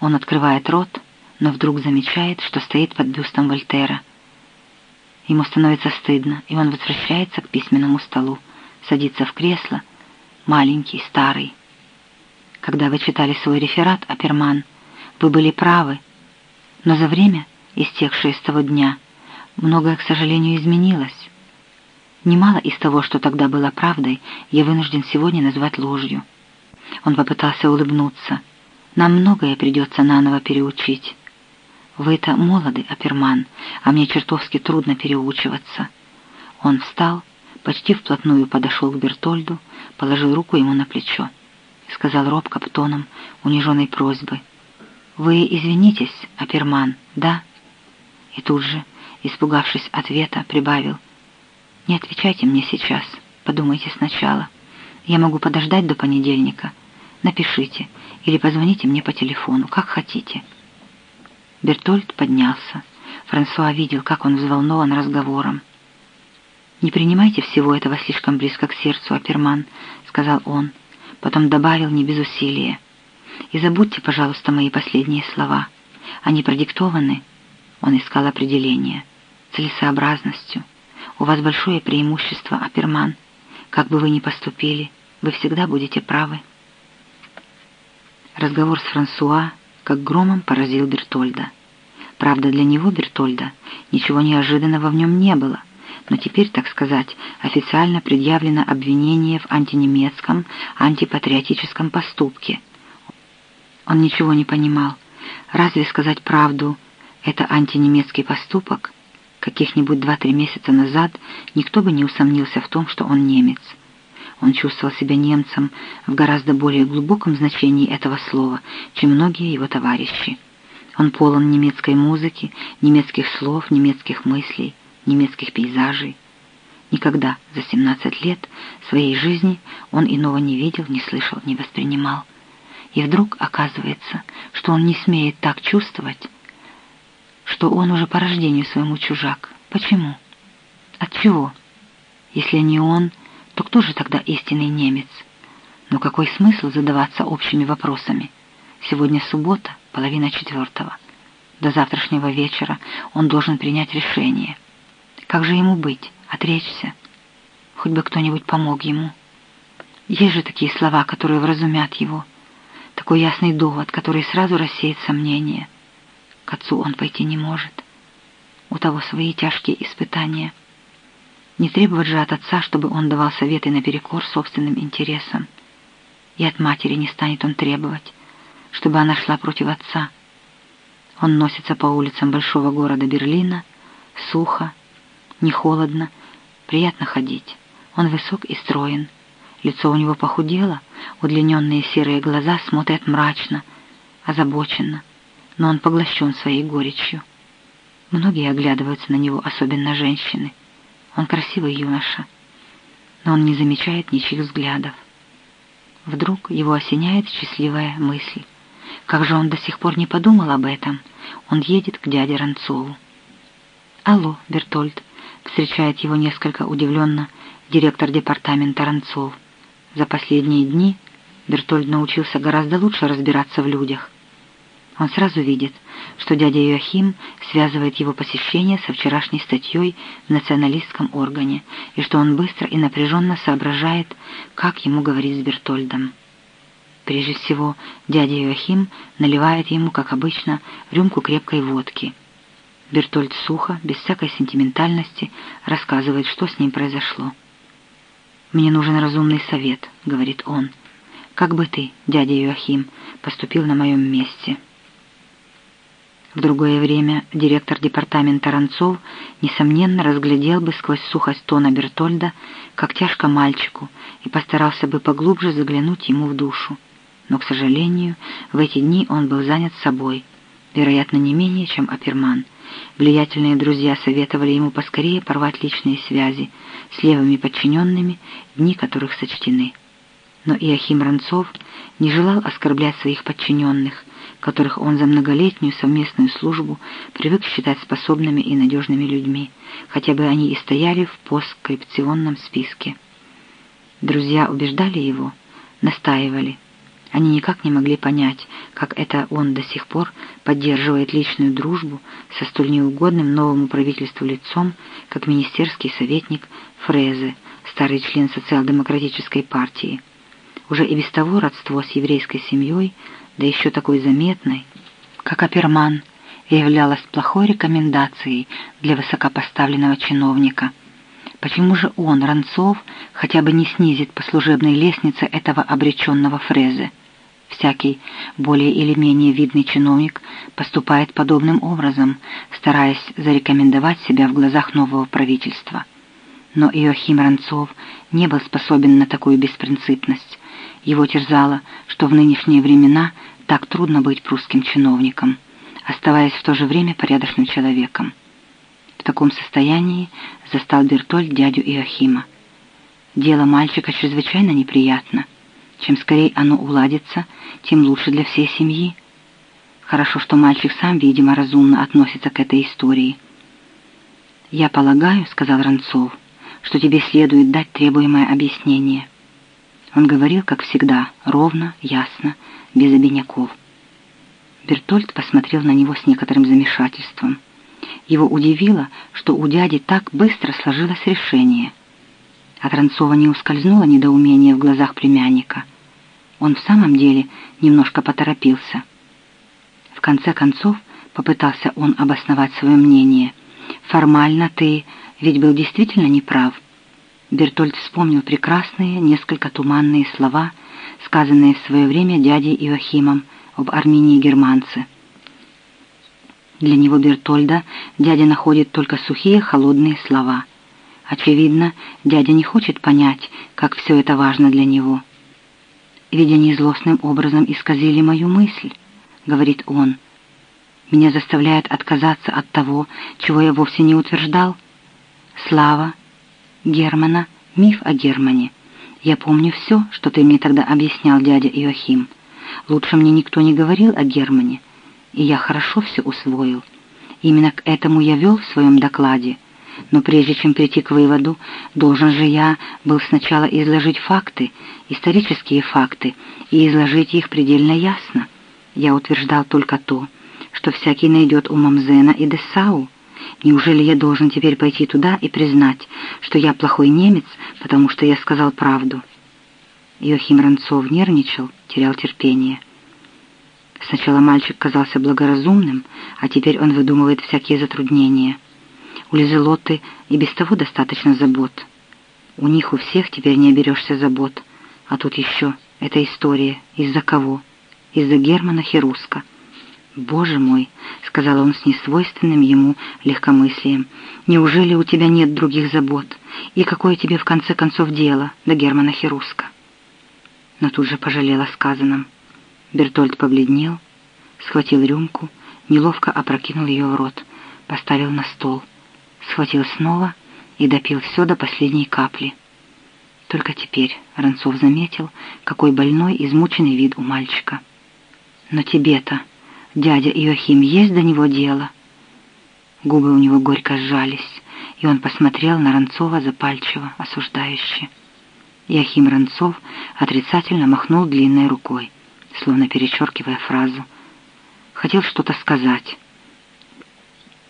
Он открывает рот, но вдруг замечает, что стоит под бюстом Вольтера. Ему становится стыдно, и он возвращается к письменному столу, садится в кресло, маленький, старый. Когда вы читали свой реферат, Аперман, вы были правы, но за время, истекшее с того дня, многое, к сожалению, изменилось. Немало из того, что тогда было правдой, я вынужден сегодня назвать ложью. Он попытался улыбнуться. Нам многое придется наново переучить. Вы-то молоды, Аперман, а мне чертовски трудно переучиваться. Он встал, почти вплотную подошел к Бертольду, положил руку ему на плечо. Сказал робко тоном униженной просьбы. «Вы извинитесь, Аперман, да?» И тут же, испугавшись ответа, прибавил. «Не отвечайте мне сейчас, подумайте сначала. Я могу подождать до понедельника. Напишите или позвоните мне по телефону, как хотите». Бертольд поднялся. Франсуа видел, как он взволнован разговором. «Не принимайте всего этого слишком близко к сердцу, Аперман», — сказал он. Потом добавил не без усилия. «И забудьте, пожалуйста, мои последние слова. Они продиктованы...» Он искал определение. «Целесообразностью». У вас большое преимущество, Аперман. Как бы вы ни поступили, вы всегда будете правы. Разговор с Франсуа как громом поразил Бертольда. Правда, для него, Бертольда, ничего неожиданного в нем не было, но теперь, так сказать, официально предъявлено обвинение в антинемецком, антипатриотическом поступке. Он ничего не понимал. Разве сказать правду – это антинемецкий поступок – Каких-нибудь два-три месяца назад никто бы не усомнился в том, что он немец. Он чувствовал себя немцем в гораздо более глубоком значении этого слова, чем многие его товарищи. Он полон немецкой музыки, немецких слов, немецких мыслей, немецких пейзажей. Никогда за 17 лет своей жизни он иного не видел, не слышал, не воспринимал. И вдруг оказывается, что он не смеет так чувствовать, что он уже по рождению своему чужак. Почему? От чего? Если не он, то кто же тогда истинный немец? Но какой смысл задаваться общими вопросами? Сегодня суббота, половина четвертого. До завтрашнего вечера он должен принять решение. Как же ему быть? Отречься? Хоть бы кто-нибудь помог ему. Есть же такие слова, которые вразумят его. Такой ясный довод, который сразу рассеет сомнения — к отцу он пойти не может. У того свои тяжкие испытания. Не требовать же от отца, чтобы он давал советы наперекор собственным интересам. И от матери не станет он требовать, чтобы она шла против отца. Он носится по улицам большого города Берлина, сухо, не холодно, приятно ходить. Он высок и строен. Лицо у него похудело, удлиненные серые глаза смотрят мрачно, озабоченно но он поглощен своей горечью. Многие оглядываются на него, особенно женщины. Он красивый юноша, но он не замечает ничьих взглядов. Вдруг его осеняет счастливая мысль. Как же он до сих пор не подумал об этом? Он едет к дяде Ранцову. «Алло, Бертольд», — встречает его несколько удивленно директор департамента Ранцов. За последние дни Бертольд научился гораздо лучше разбираться в людях — он сразу видит, что дядя Иоахим связывает его посещение со вчерашней статьей в националистском органе, и что он быстро и напряженно соображает, как ему говорить с Бертольдом. Прежде всего, дядя Иоахим наливает ему, как обычно, рюмку крепкой водки. Бертольд сухо, без всякой сентиментальности, рассказывает, что с ним произошло. «Мне нужен разумный совет», — говорит он. «Как бы ты, дядя Иоахим, поступил на моем месте?» В другое время директор департамента Ранцов, несомненно, разглядел бы сквозь сухость тона Бертольда, как тяжко мальчику, и постарался бы поглубже заглянуть ему в душу. Но, к сожалению, в эти дни он был занят собой, вероятно, не менее, чем Аперман. Влиятельные друзья советовали ему поскорее порвать личные связи с левыми подчиненными, дни которых сочтены. Но Иохим Ранцов не желал оскорблять своих подчиненных, которых он за многолетнюю совместную службу привык считать способными и надежными людьми, хотя бы они и стояли в посткрипционном списке. Друзья убеждали его, настаивали. Они никак не могли понять, как это он до сих пор поддерживает личную дружбу со столь неугодным новому правительству лицом, как министерский советник Фрезе, старый член социал-демократической партии. Уже и без того родство с еврейской семьей, да еще такой заметной, как Аперман, являлось плохой рекомендацией для высокопоставленного чиновника. Почему же он, Ранцов, хотя бы не снизит по служебной лестнице этого обреченного Фрезы? Всякий более или менее видный чиновник поступает подобным образом, стараясь зарекомендовать себя в глазах нового правительства. Но Иохим Ранцов не был способен на такую беспринципность. Его терзало, что в нынешние времена так трудно быть прусским чиновником, оставаясь в то же время порядочным человеком. В таком состоянии застал Бертоль дядю Иохима. Дело мальчика чрезвычайно неприятно — чем скорее оно уладится, тем лучше для всей семьи. Хорошо, что мальчик сам, видимо, разумно относится к этой истории. «Я полагаю, — сказал Ранцов, — что тебе следует дать требуемое объяснение». Он говорил, как всегда, ровно, ясно, без обиняков. Бертольд посмотрел на него с некоторым замешательством. Его удивило, что у дяди так быстро сложилось решение — от Ранцова не ускользнуло недоумение в глазах племянника. Он в самом деле немножко поторопился. В конце концов попытался он обосновать свое мнение. «Формально ты ведь был действительно неправ». Бертольд вспомнил прекрасные, несколько туманные слова, сказанные в свое время дядей Иохимом об Армении и германце. Для него Бертольда дядя находит только сухие, холодные слова — Очевидно, дядя не хочет понять, как все это важно для него. «Ведь они злостным образом исказили мою мысль», — говорит он. «Меня заставляет отказаться от того, чего я вовсе не утверждал. Слава, Германа, миф о Германе. Я помню все, что ты мне тогда объяснял, дядя Иохим. Лучше мне никто не говорил о Германе, и я хорошо все усвоил. Именно к этому я вел в своем докладе — но прежде чем прийти к выводу, должен же я был сначала изложить факты, исторические факты, и изложить их предельно ясно. Я утверждал только то, что всякий найдет у Мамзена и Десау. Неужели я должен теперь пойти туда и признать, что я плохой немец, потому что я сказал правду? Иохим Ранцов нервничал, терял терпение. Сначала мальчик казался благоразумным, а теперь он выдумывает всякие затруднения — у Лизелоты и без того достаточно забот. У них у всех теперь не оберешься забот. А тут еще эта история. Из-за кого? Из-за Германа Херуска. «Боже мой!» — сказал он с несвойственным ему легкомыслием. «Неужели у тебя нет других забот? И какое тебе в конце концов дело до Германа Херуска?» Но тут же пожалел о сказанном. Бертольд побледнел, схватил рюмку, неловко опрокинул ее в рот, поставил на стол — схватил снова и допил все до последней капли. Только теперь Ранцов заметил, какой больной, измученный вид у мальчика. «Но тебе-то, дядя Иохим, есть до него дело?» Губы у него горько сжались, и он посмотрел на Ранцова запальчиво, осуждающе. Иохим Ранцов отрицательно махнул длинной рукой, словно перечеркивая фразу. Хотел что-то сказать,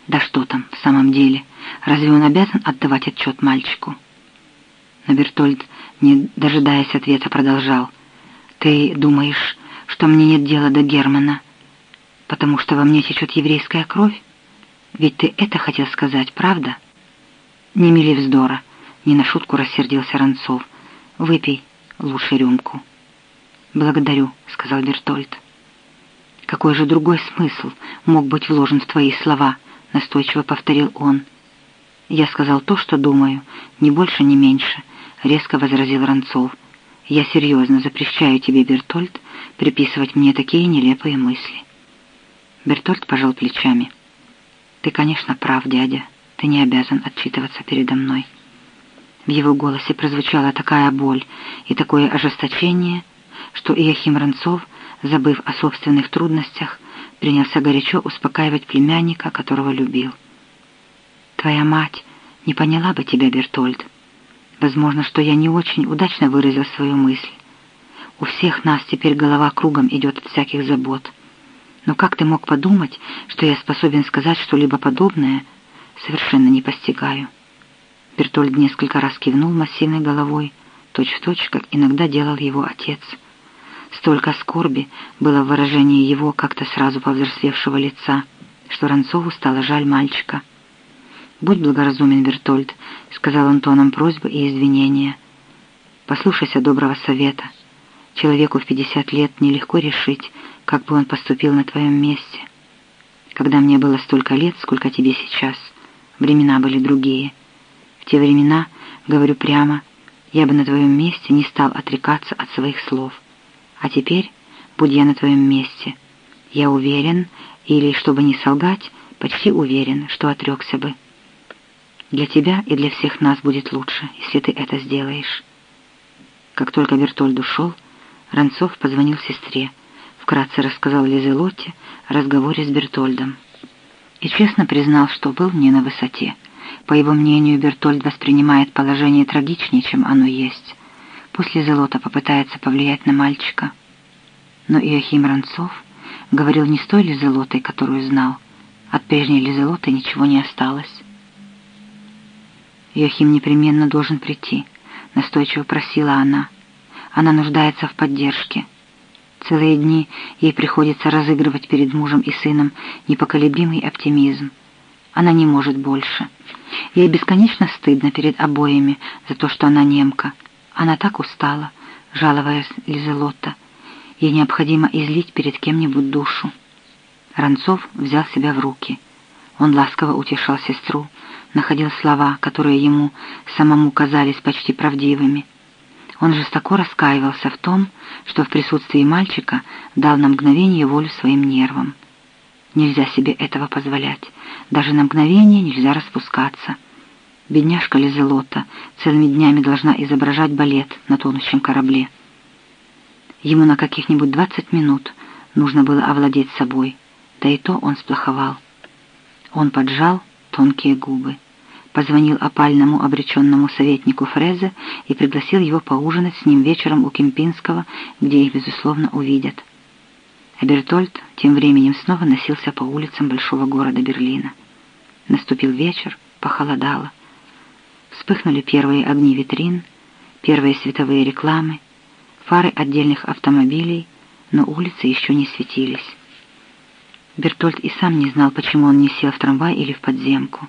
да что там, в самом деле? Разве он обязан отдавать отчет мальчику? Но Бертольд, не дожидаясь ответа, продолжал. «Ты думаешь, что мне нет дела до Германа, потому что во мне течет еврейская кровь? Ведь ты это хотел сказать, правда?» «Не мели вздора», — не на шутку рассердился Ранцов. «Выпей лучше рюмку». «Благодарю», — сказал Бертольд. «Какой же другой смысл мог быть вложен в твои слова?» — настойчиво повторил он. «Я сказал то, что думаю, ни больше, ни меньше», — резко возразил Ранцов. «Я серьезно запрещаю тебе, Бертольд, приписывать мне такие нелепые мысли». Бертольд пожал плечами. «Ты, конечно, прав, дядя. Ты не обязан отчитываться передо мной». В его голосе прозвучала такая боль и такое ожесточение, что Иохим Ранцов, забыв о собственных трудностях, принялся горячо успокаивать племянника, которого любил. «Твоя мать не поняла бы тебя, Бертольд. Возможно, что я не очень удачно выразил свою мысль. У всех нас теперь голова кругом идет от всяких забот. Но как ты мог подумать, что я способен сказать что-либо подобное, совершенно не постигаю». Бертольд несколько раз кивнул массивной головой, точь-в-точь, точь, как иногда делал его отец. Столько скорби было в выражении его как-то сразу повзрослевшего лица, что Ранцову стало жаль мальчика. «Будь благоразумен, Бертольд», — сказал он тоном просьбы и извинения. «Послушайся доброго совета. Человеку в пятьдесят лет нелегко решить, как бы он поступил на твоем месте. Когда мне было столько лет, сколько тебе сейчас, времена были другие. В те времена, говорю прямо, я бы на твоем месте не стал отрекаться от своих слов. А теперь, будь я на твоем месте, я уверен, или, чтобы не солгать, почти уверен, что отрекся бы. Для тебя и для всех нас будет лучше, если ты это сделаешь. Как только Бертольд ушел, Ранцов позвонил сестре, вкратце рассказал Лизелотте о разговоре с Бертольдом и честно признал, что был не на высоте. По его мнению, Бертольд воспринимает положение трагичнее, чем оно есть. Пусть Лизелота попытается повлиять на мальчика. Но Иохим Ранцов говорил не с той Лизелотой, которую знал. От прежней Лизелоты ничего не осталось. Иохим непременно должен прийти, настойчиво просила она. Она нуждается в поддержке. Целые дни ей приходится разыгрывать перед мужем и сыном непоколебимый оптимизм. Она не может больше. Ей бесконечно стыдно перед обоими за то, что она немка. Она так устала, жаловаясь Лизелотта. Ей необходимо излить перед кем-нибудь душу. Ранцов взял себя в руки. Он ласково утешал сестру, находил слова, которые ему самому казались почти правдивыми. Он жестоко раскаивался в том, что в присутствии мальчика дал на мгновение волю своим нервам. Нельзя себе этого позволять. Даже на мгновение нельзя распускаться. Бедняжка Лизелота целыми днями должна изображать балет на тонущем корабле. Ему на каких-нибудь двадцать минут нужно было овладеть собой, да и то он сплоховал. Он поджал тонкие губы позвонил опальному обреченному советнику Фрезе и пригласил его поужинать с ним вечером у Кемпинского, где их, безусловно, увидят. А Бертольд тем временем снова носился по улицам большого города Берлина. Наступил вечер, похолодало. Вспыхнули первые огни витрин, первые световые рекламы, фары отдельных автомобилей, но улицы еще не светились. Бертольд и сам не знал, почему он не сел в трамвай или в подземку.